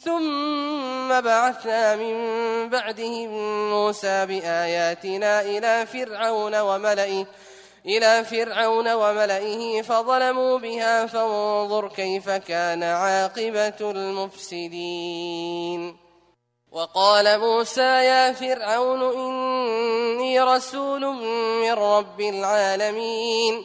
ثم بعثنا من بعدهم موسى بآياتنا إلى فرعون وملئه إلى فرعون وملئه فظلموا بها فانظر كيف كان عاقبة المفسدين. وقال موسى يا فرعون إني رسول من رب العالمين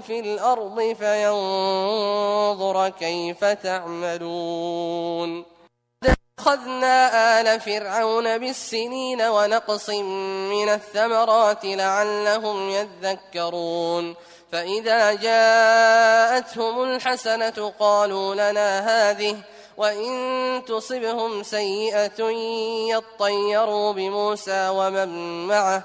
في الأرض فينظر كيف تعملون. أخذنا آل فرعون بالسنين ونقص من الثمرات لعلهم يذكرون. فإذا جاءتهم الحسنة قالوا لنا هذه وإن تصبهم سيئة يطيروا بموسى ومن معه.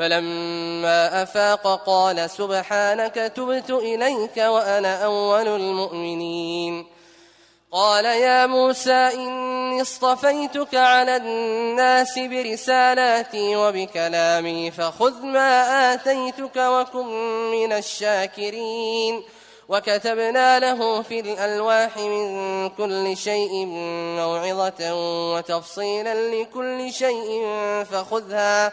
فلما أفاق قال سبحانك تبت إليك وأنا أول المؤمنين. قال يا موسى إني اصطفيتك على الناس برسالاتي وبكلامي فخذ ما آتيتك وكن من الشاكرين. وكتبنا له في الألواح من كل شيء موعظة وتفصيلا لكل شيء فخذها